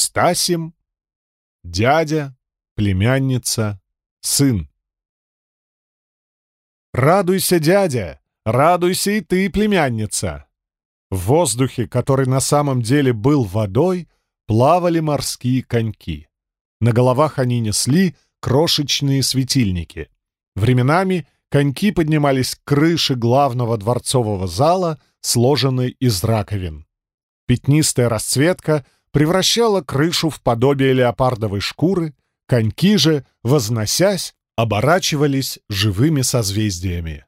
Стасим, дядя, племянница, сын. Радуйся, дядя, радуйся и ты, племянница. В воздухе, который на самом деле был водой, плавали морские коньки. На головах они несли крошечные светильники. Временами коньки поднимались к крыше главного дворцового зала, сложенной из раковин. Пятнистая расцветка превращала крышу в подобие леопардовой шкуры, коньки же, возносясь, оборачивались живыми созвездиями.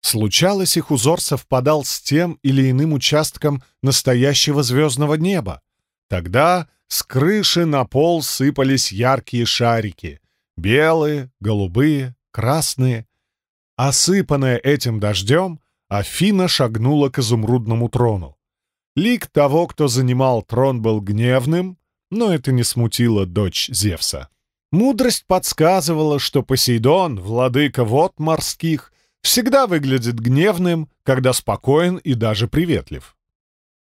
Случалось, их узор совпадал с тем или иным участком настоящего звездного неба. Тогда с крыши на пол сыпались яркие шарики — белые, голубые, красные. Осыпанная этим дождем, Афина шагнула к изумрудному трону. Лик того, кто занимал трон, был гневным, но это не смутило дочь Зевса. Мудрость подсказывала, что Посейдон, владыка вод морских, всегда выглядит гневным, когда спокоен и даже приветлив.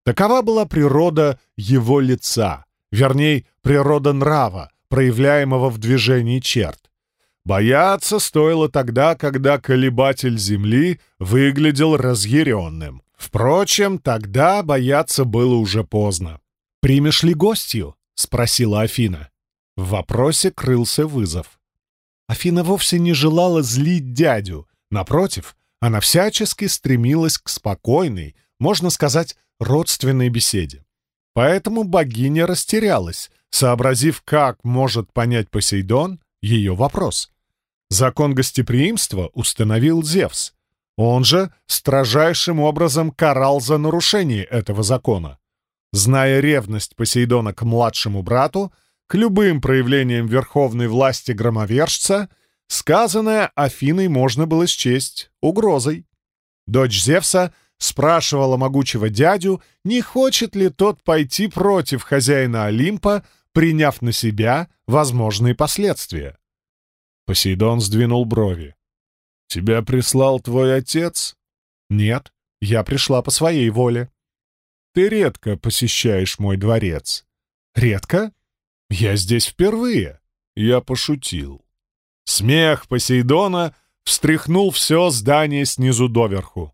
Такова была природа его лица, вернее, природа нрава, проявляемого в движении черт. Бояться стоило тогда, когда колебатель земли выглядел разъяренным. Впрочем, тогда бояться было уже поздно. «Примешь ли гостью?» — спросила Афина. В вопросе крылся вызов. Афина вовсе не желала злить дядю. Напротив, она всячески стремилась к спокойной, можно сказать, родственной беседе. Поэтому богиня растерялась, сообразив, как может понять Посейдон ее вопрос. Закон гостеприимства установил Зевс. Он же строжайшим образом карал за нарушение этого закона. Зная ревность Посейдона к младшему брату, к любым проявлениям верховной власти громовержца, сказанное Афиной можно было счесть угрозой. Дочь Зевса спрашивала могучего дядю, не хочет ли тот пойти против хозяина Олимпа, приняв на себя возможные последствия. Посейдон сдвинул брови. «Тебя прислал твой отец?» «Нет, я пришла по своей воле». «Ты редко посещаешь мой дворец». «Редко? Я здесь впервые». Я пошутил. Смех Посейдона встряхнул все здание снизу доверху.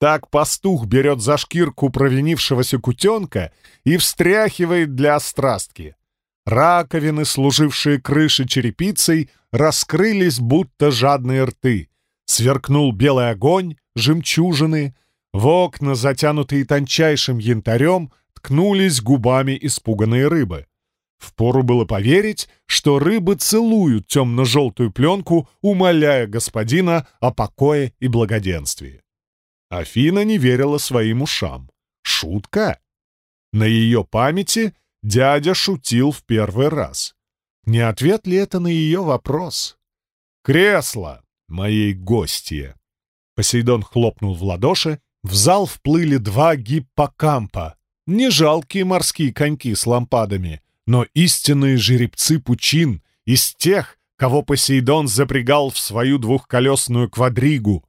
Так пастух берет за шкирку провинившегося кутенка и встряхивает для острастки. Раковины, служившие крышей черепицей, раскрылись, будто жадные рты. Сверкнул белый огонь, жемчужины. В окна, затянутые тончайшим янтарем, ткнулись губами испуганные рыбы. Впору было поверить, что рыбы целуют темно-желтую пленку, умоляя господина о покое и благоденствии. Афина не верила своим ушам. Шутка? На ее памяти дядя шутил в первый раз. Не ответ ли это на ее вопрос? «Кресло моей гостье!» Посейдон хлопнул в ладоши, в зал вплыли два гиппокампа, не жалкие морские коньки с лампадами, но истинные жеребцы пучин из тех, кого Посейдон запрягал в свою двухколесную квадригу,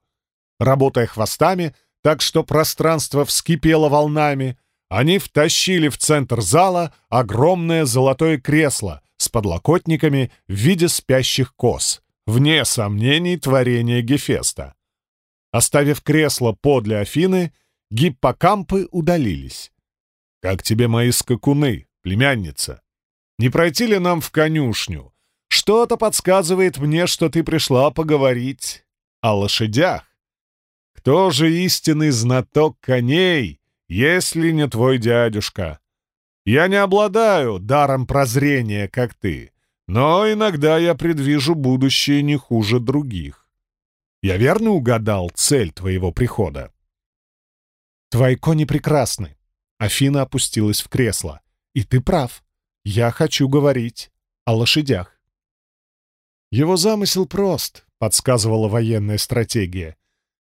Работая хвостами, так что пространство вскипело волнами, они втащили в центр зала огромное золотое кресло с подлокотниками в виде спящих коз, вне сомнений творения Гефеста. Оставив кресло подле Афины, гиппокампы удалились. «Как тебе мои скакуны, племянница? Не пройти ли нам в конюшню? Что-то подсказывает мне, что ты пришла поговорить о лошадях». Кто же истинный знаток коней, если не твой дядюшка? Я не обладаю даром прозрения, как ты, но иногда я предвижу будущее не хуже других. Я верно угадал цель твоего прихода? Твои кони прекрасны. Афина опустилась в кресло. И ты прав. Я хочу говорить о лошадях. Его замысел прост, подсказывала военная стратегия.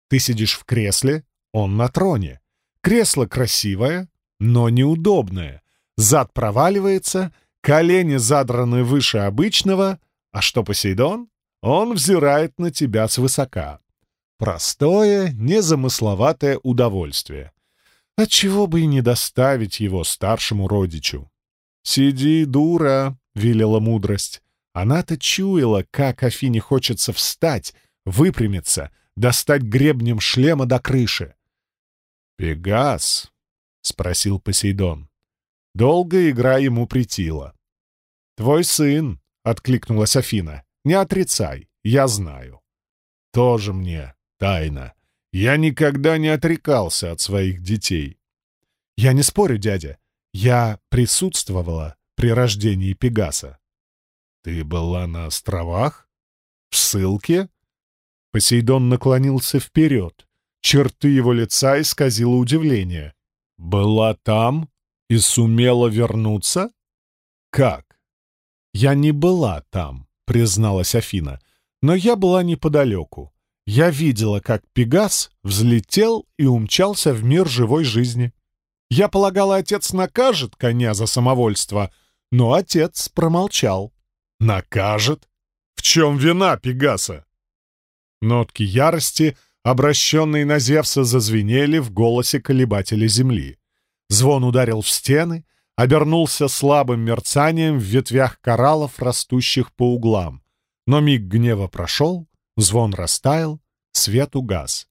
Ты сидишь в кресле, он на троне. Кресло красивое, но неудобное. Зад проваливается, колени задраны выше обычного, а что Посейдон? Он взирает на тебя свысока. Простое, незамысловатое удовольствие. Отчего бы и не доставить его старшему родичу. «Сиди, дура!» — велела мудрость. Она-то чуяла, как Афине хочется встать, выпрямиться, достать гребнем шлема до крыши. «Пегас?» — спросил Посейдон. Долгая игра ему притила. «Твой сын», — откликнулась Афина, — «не отрицай, я знаю». «Тоже мне тайна. Я никогда не отрекался от своих детей». «Я не спорю, дядя. Я присутствовала при рождении Пегаса». «Ты была на островах? В ссылке?» Посейдон наклонился вперед. Черты его лица исказило удивление. «Была там и сумела вернуться? Как?» «Я не была там», — призналась Афина, «но я была неподалеку. Я видела, как Пегас взлетел и умчался в мир живой жизни. Я полагала, отец накажет коня за самовольство, но отец промолчал. Накажет? В чем вина Пегаса? Нотки ярости, обращенные на Зевса, зазвенели в голосе колебателя земли. Звон ударил в стены, обернулся слабым мерцанием в ветвях кораллов, растущих по углам. Но миг гнева прошел, звон растаял, свет угас.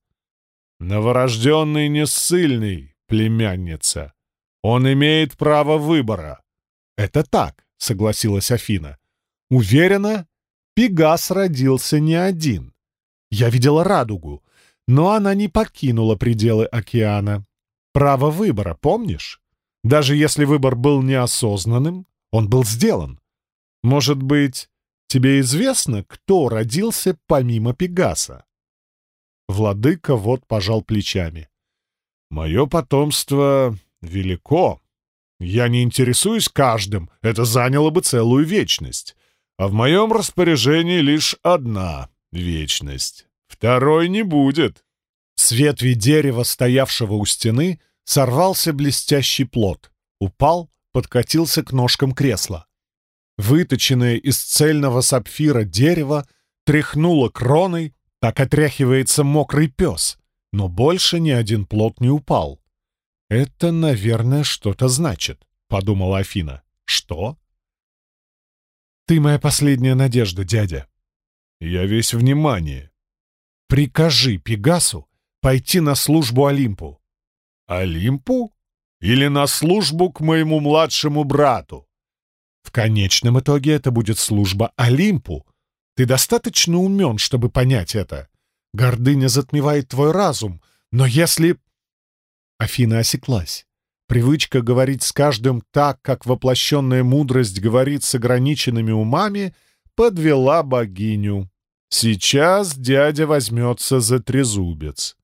«Новорожденный не ссыльный, племянница. Он имеет право выбора». «Это так», — согласилась Афина. «Уверена, Пегас родился не один. Я видела радугу, но она не покинула пределы океана. Право выбора, помнишь? Даже если выбор был неосознанным, он был сделан. Может быть, тебе известно, кто родился помимо Пегаса?» Владыка вот пожал плечами. «Мое потомство велико. Я не интересуюсь каждым, это заняло бы целую вечность. А в моем распоряжении лишь одна вечность. Второй не будет. С ветви дерева, стоявшего у стены, сорвался блестящий плод. Упал, подкатился к ножкам кресла. Выточенное из цельного сапфира дерево тряхнуло кроной, так отряхивается мокрый пес, но больше ни один плод не упал. «Это, наверное, что-то значит», — подумала Афина. «Что?» «Ты моя последняя надежда, дядя», я весь внимание. Прикажи Пегасу пойти на службу Олимпу. Олимпу? Или на службу к моему младшему брату? В конечном итоге это будет служба Олимпу. Ты достаточно умен, чтобы понять это. Гордыня затмевает твой разум, но если... Афина осеклась. Привычка говорить с каждым так, как воплощенная мудрость говорит с ограниченными умами, подвела богиню. Сейчас дядя возьмется за трезубец.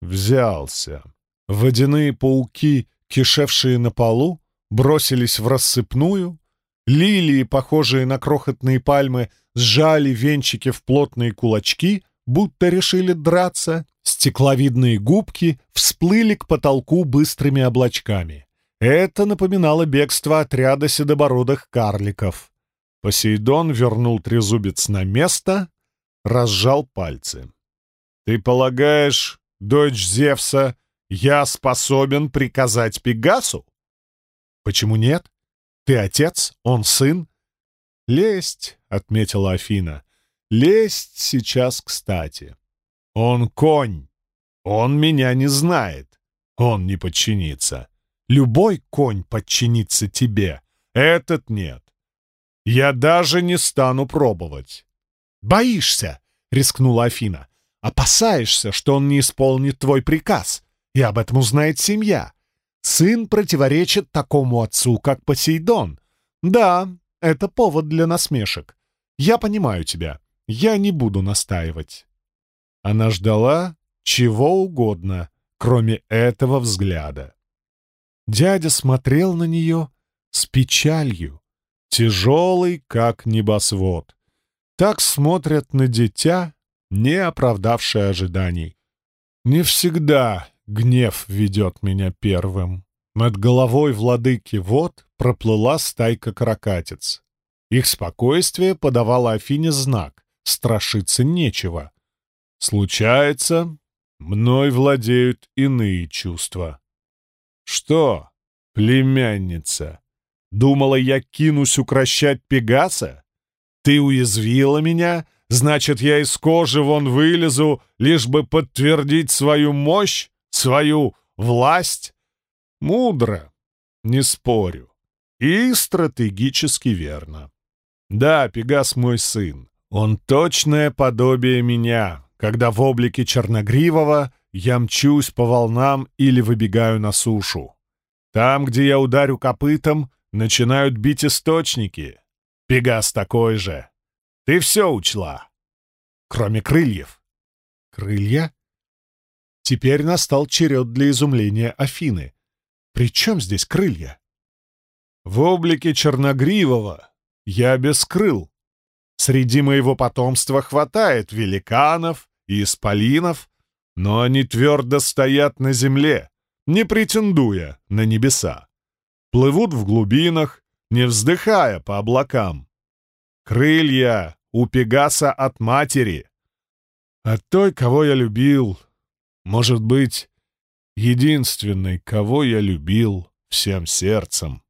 Взялся. Водяные пауки, кишевшие на полу, бросились в рассыпную. Лилии, похожие на крохотные пальмы, сжали венчики в плотные кулачки, будто решили драться. Стекловидные губки всплыли к потолку быстрыми облачками. Это напоминало бегство отряда седобородых карликов. Посейдон вернул трезубец на место, разжал пальцы. «Ты полагаешь, дочь Зевса, я способен приказать Пегасу?» «Почему нет? Ты отец, он сын?» «Лесть», — отметила Афина, — «лесть сейчас кстати. Он конь. Он меня не знает. Он не подчинится. Любой конь подчинится тебе. Этот нет. Я даже не стану пробовать. «Боишься!» — рискнула Афина. «Опасаешься, что он не исполнит твой приказ, и об этом узнает семья. Сын противоречит такому отцу, как Посейдон. Да, это повод для насмешек. Я понимаю тебя. Я не буду настаивать». Она ждала чего угодно, кроме этого взгляда. Дядя смотрел на нее с печалью, тяжелый, как небосвод. Так смотрят на дитя, не оправдавшее ожиданий. Не всегда гнев ведет меня первым. Над головой владыки вод проплыла стайка каракатиц. Их спокойствие подавало Афине знак — страшиться нечего. Случается, мной владеют иные чувства. Что, племянница, Думала, я кинусь укращать Пегаса? Ты уязвила меня, значит, я из кожи вон вылезу, лишь бы подтвердить свою мощь, свою власть? Мудро, не спорю. И стратегически верно. Да, Пегас мой сын. Он точное подобие меня, когда в облике Черногривого я мчусь по волнам или выбегаю на сушу. Там, где я ударю копытом, начинают бить источники. Пегас такой же. Ты все учла. Кроме крыльев. Крылья? Теперь настал черед для изумления Афины. При чем здесь крылья? В облике Черногривого я без крыл. Среди моего потомства хватает великанов и исполинов, но они твердо стоят на земле, не претендуя на небеса. Плывут в глубинах, не вздыхая по облакам. Крылья у Пегаса от матери. От той, кого я любил, может быть, единственной, кого я любил всем сердцем.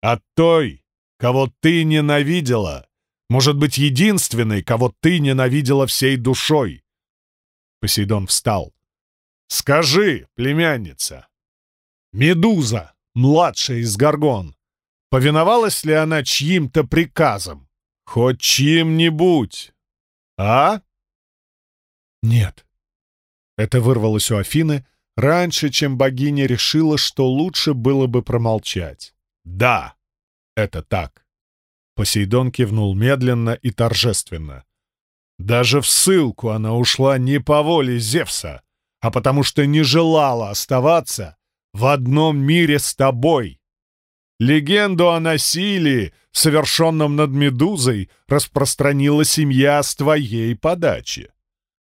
От той, кого ты ненавидела, может быть, единственной, кого ты ненавидела всей душой. Посейдон встал. «Скажи, племянница, Медуза, младшая из Горгон, повиновалась ли она чьим-то приказам? Хоть чьим-нибудь? А?» «Нет». Это вырвалось у Афины раньше, чем богиня решила, что лучше было бы промолчать. «Да, это так». Посейдон кивнул медленно и торжественно. Даже в ссылку она ушла не по воле Зевса, а потому что не желала оставаться в одном мире с тобой. Легенду о насилии, совершенном над Медузой, распространила семья с твоей подачи.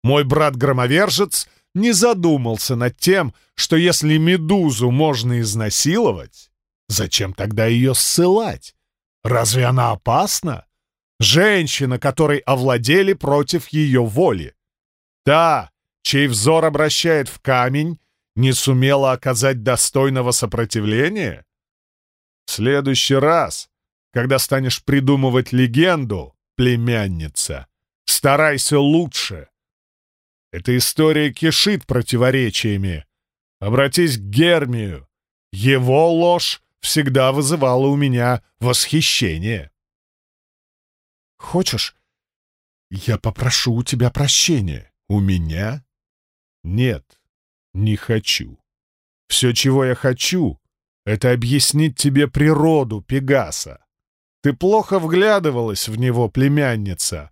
Мой брат-громовержец не задумался над тем, что если Медузу можно изнасиловать, зачем тогда ее ссылать? Разве она опасна? Женщина, которой овладели против ее воли. Та, чей взор обращает в камень, не сумела оказать достойного сопротивления? В следующий раз, когда станешь придумывать легенду, племянница, старайся лучше. Эта история кишит противоречиями. Обратись к Гермию. Его ложь всегда вызывало у меня восхищение. «Хочешь, я попрошу у тебя прощения? У меня? Нет, не хочу. Все, чего я хочу, это объяснить тебе природу Пегаса. Ты плохо вглядывалась в него, племянница.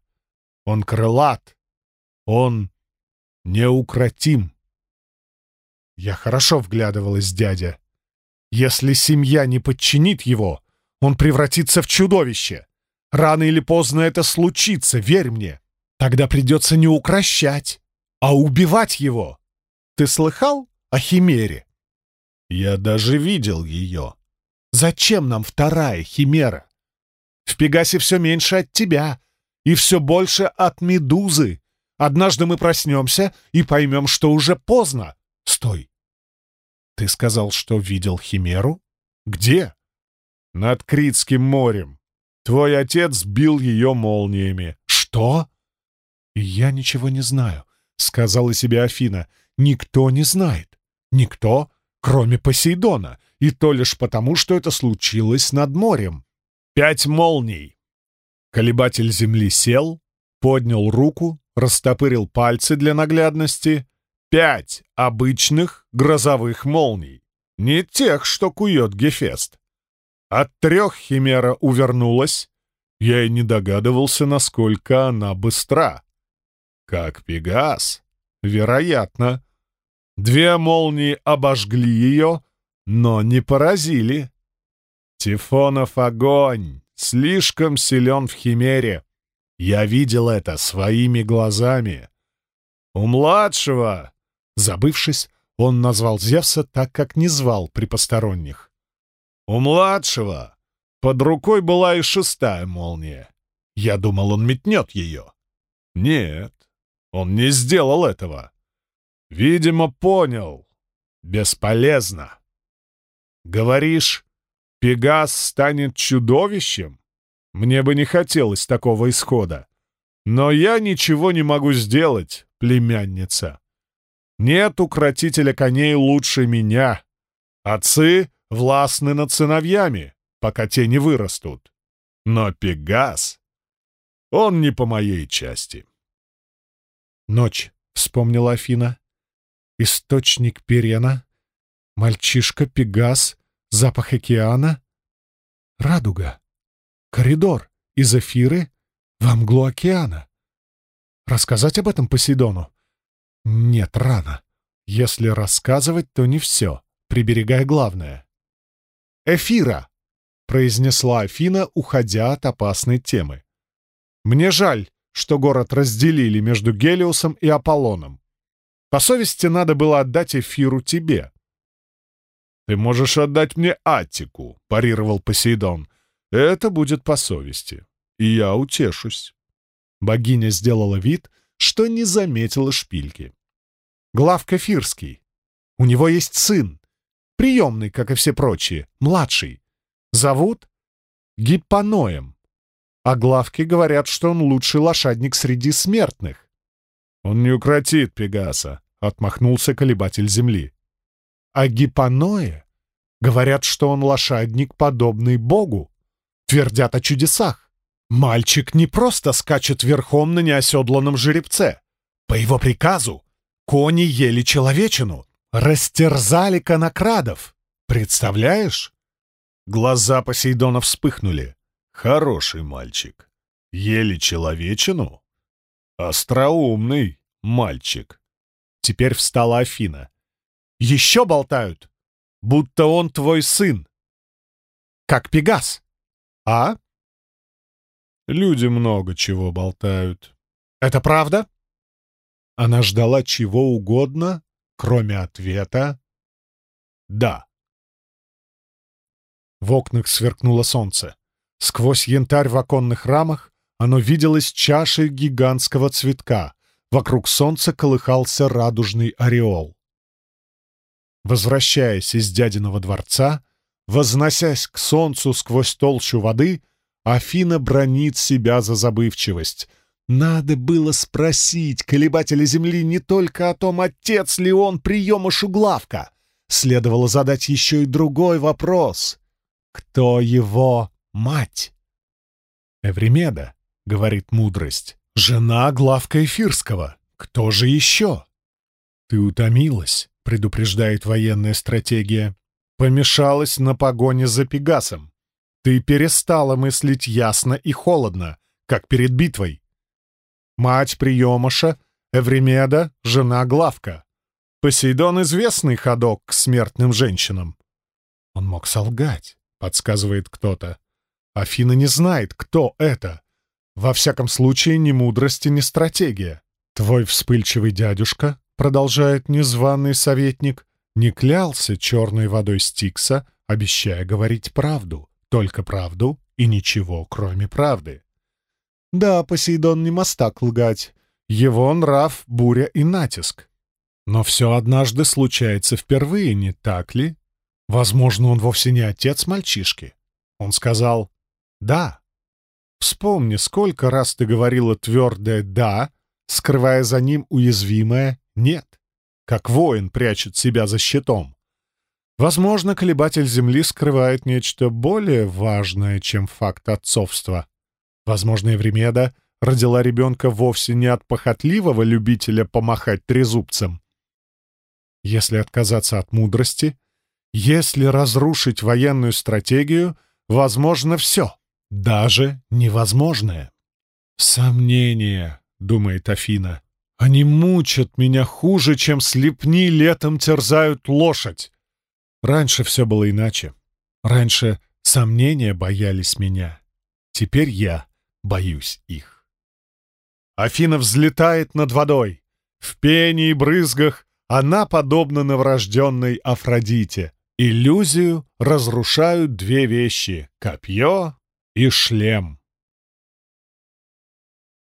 Он крылат, он неукротим. Я хорошо вглядывалась, дядя. Если семья не подчинит его, он превратится в чудовище. Рано или поздно это случится, верь мне. Тогда придется не укращать, а убивать его. Ты слыхал о Химере? Я даже видел ее. Зачем нам вторая Химера? В Пегасе все меньше от тебя и все больше от Медузы. Однажды мы проснемся и поймем, что уже поздно. Стой, «Ты сказал, что видел Химеру? Где?» «Над Критским морем. Твой отец бил ее молниями». «Что?» «Я ничего не знаю», — сказала себе Афина. «Никто не знает. Никто, кроме Посейдона. И то лишь потому, что это случилось над морем. Пять молний!» Колебатель земли сел, поднял руку, растопырил пальцы для наглядности Пять обычных грозовых молний. Не тех, что кует Гефест. От трех Химера увернулась. Я и не догадывался, насколько она быстра. Как Пегас. Вероятно. Две молнии обожгли ее, но не поразили. Тифонов огонь слишком силен в Химере. Я видел это своими глазами. У младшего Забывшись, он назвал Зевса так, как не звал при посторонних. «У младшего под рукой была и шестая молния. Я думал, он метнет ее. Нет, он не сделал этого. Видимо, понял. Бесполезно. Говоришь, Пегас станет чудовищем? Мне бы не хотелось такого исхода. Но я ничего не могу сделать, племянница. Нет укротителя коней лучше меня. Отцы властны над сыновьями, пока те не вырастут. Но Пегас, он не по моей части. Ночь, — вспомнила Афина. Источник Перена, мальчишка, Пегас, запах океана, радуга, коридор из эфиры во мглу океана. Рассказать об этом Посейдону? Нет, рано. Если рассказывать, то не все, приберегая главное. «Эфира!» — произнесла Афина, уходя от опасной темы. «Мне жаль, что город разделили между Гелиусом и Аполлоном. По совести надо было отдать Эфиру тебе». «Ты можешь отдать мне Аттику», — парировал Посейдон. «Это будет по совести, и я утешусь». Богиня сделала вид, что не заметила шпильки. Главка Фирский. У него есть сын. Приемный, как и все прочие, младший. Зовут Гиппаноем. А главки говорят, что он лучший лошадник среди смертных. Он не укротит Пегаса, — отмахнулся колебатель земли. А Гиппаное говорят, что он лошадник, подобный Богу. Твердят о чудесах. Мальчик не просто скачет верхом на неоседланном жеребце. По его приказу кони ели человечину, растерзали конокрадов. Представляешь? Глаза Посейдона вспыхнули. Хороший мальчик. Ели человечину? Остроумный мальчик. Теперь встала Афина. Еще болтают, будто он твой сын. Как Пегас. А? Люди много чего болтают. Это правда? Она ждала чего угодно, кроме ответа «да». В окнах сверкнуло солнце. Сквозь янтарь в оконных рамах оно виделось чашей гигантского цветка. Вокруг солнца колыхался радужный ореол. Возвращаясь из дядиного дворца, возносясь к солнцу сквозь толщу воды — Афина бронит себя за забывчивость. Надо было спросить колебателя земли не только о том, отец ли он приема Шуглавка. Следовало задать еще и другой вопрос. Кто его мать? Эвремеда, — говорит мудрость, — жена Главка Эфирского. Кто же еще? Ты утомилась, — предупреждает военная стратегия. Помешалась на погоне за Пегасом. Ты перестала мыслить ясно и холодно, как перед битвой. Мать приемыша, Эвремеда, жена Главка. Посейдон — известный ходок к смертным женщинам. Он мог солгать, подсказывает кто-то. Афина не знает, кто это. Во всяком случае, ни мудрости, ни стратегия. Твой вспыльчивый дядюшка, продолжает незваный советник, не клялся черной водой Стикса, обещая говорить правду. Только правду и ничего, кроме правды. Да, Посейдон не мастак лгать. Его нрав — буря и натиск. Но все однажды случается впервые, не так ли? Возможно, он вовсе не отец мальчишки. Он сказал «да». Вспомни, сколько раз ты говорила твердое «да», скрывая за ним уязвимое «нет», как воин прячет себя за щитом. Возможно, колебатель Земли скрывает нечто более важное, чем факт отцовства. Возможно, Евремеда родила ребенка вовсе не от похотливого любителя помахать трезубцем. Если отказаться от мудрости, если разрушить военную стратегию, возможно все, даже невозможное. «Сомнения», — думает Афина, — «они мучат меня хуже, чем слепни летом терзают лошадь. Раньше все было иначе. Раньше сомнения боялись меня. Теперь я боюсь их. Афина взлетает над водой. В пене и брызгах она подобна новорожденной Афродите. Иллюзию разрушают две вещи — копье и шлем.